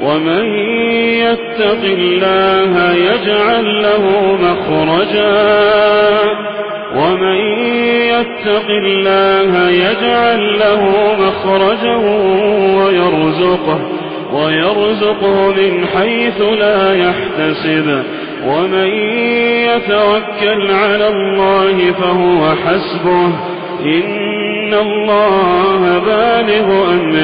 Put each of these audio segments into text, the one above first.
ومن يتق الله يجعل له مخرجا. ومن يتق الله يجعل له مخرجا ويرزقه ويرزقه من حيث لا يحتسب. ومن يتوكل على الله فهو حسبه. إن الله بالغ أمره.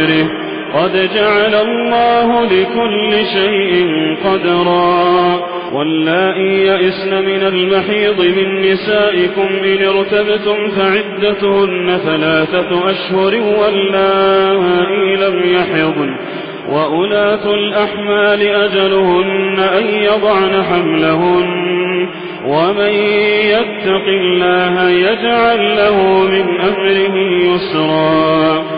قد جعل الله لكل شيء قدرا. واللائي يئسن من المحيض من نسائكم إن ارتبتم فعدتهن ثلاثة أشهر واللائي لم يحضن. وأولاة الأحمال أجلهن أن يضعن حملهن. ومن يتق الله يجعل له من أمره يسرا.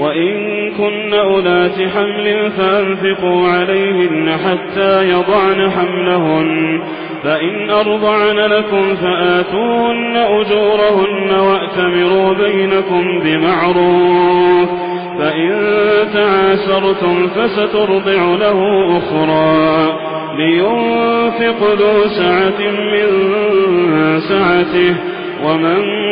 وإن كن أولات حمل فأنفقوا عليهن حتى يضعن حملهن فإن أرضعن لكم فآتوهن أجورهن وأتمروا بينكم بمعروف فإن تعاسرتم فسترضع له أخرى. لينفق ذو سعة من سعته ومن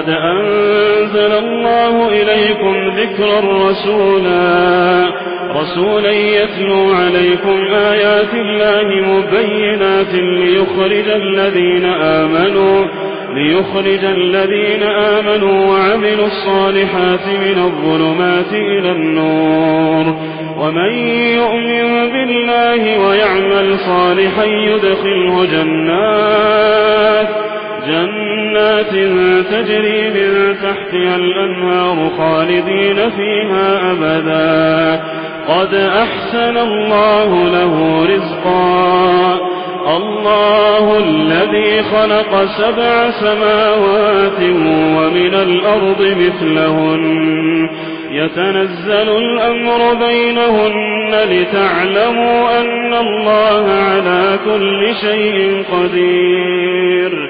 قد أنزل الله إليكم ذكرا رسولا رسولا يتلو عليكم آيات الله مبينات ليخرج الذين آمنوا ليخرج الذين آمنوا وعملوا الصالحات من الظلمات إلى النور. ومن يؤمن بالله ويعمل صالحا يدخله جنات جنات تجري من تحتها الأنهار خالدين فيها أبدا. قد أحسن الله له رزقا. الله الذي خلق سبع سماوات ومن الأرض مثلهن. يتنزل الأمر بينهن لتعلموا أن الله على كل شيء قدير.